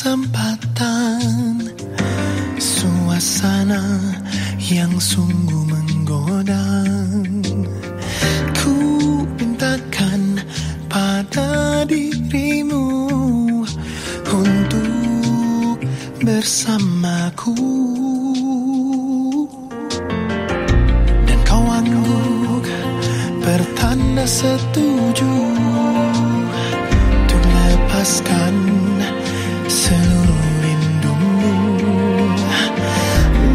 kesempatan Suasana yang sungguh menggoda. Ku mintakan pada dirimu Untuk bersamaku. Dan kau angguk bertanda setuju Untuk lepaskan seluruh rindumu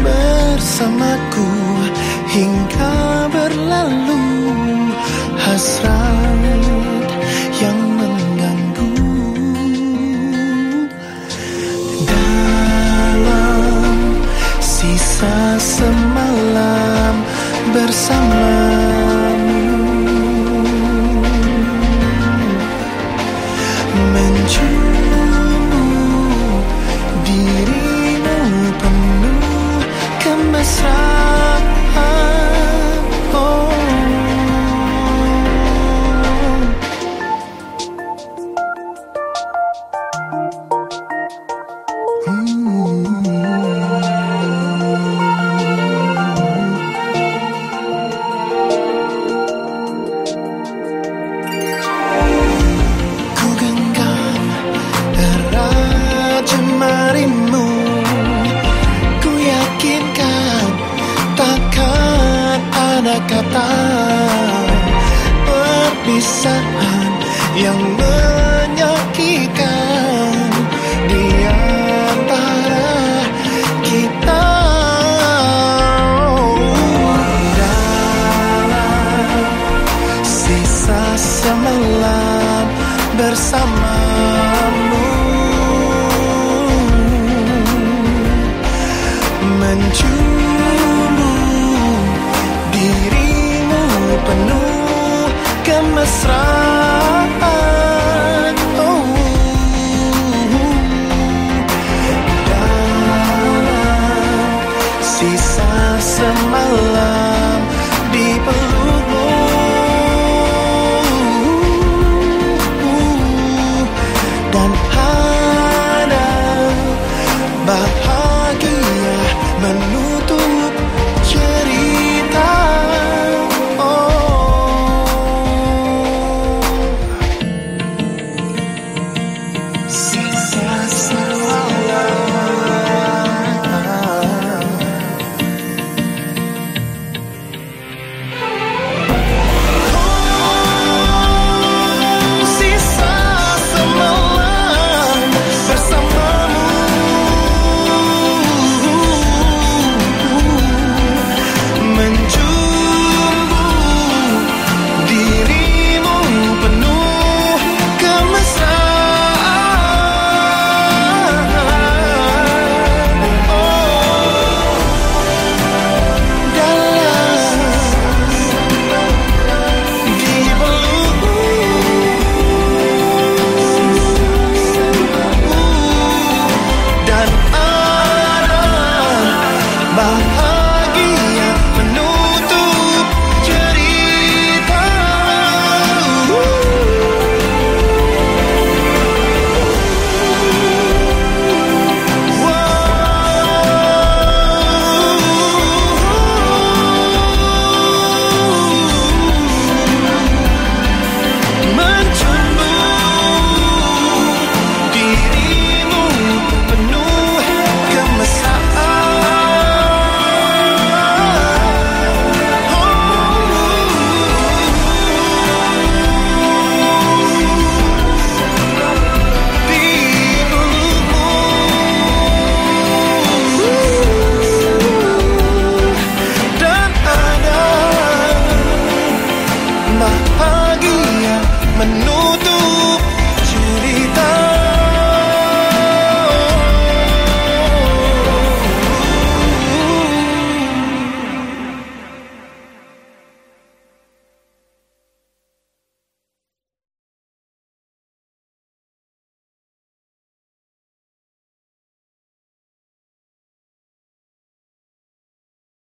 Bersamaku hingga berlalu Hasrat yang mengganggu. Dalam sisa semalam bersamamu kata Perpisahan yang menyakitkan Di antara kita. Dalam sisa semalam bersamamu penuh kemesraan oh. Dalam sisa semalam di pelukmu dan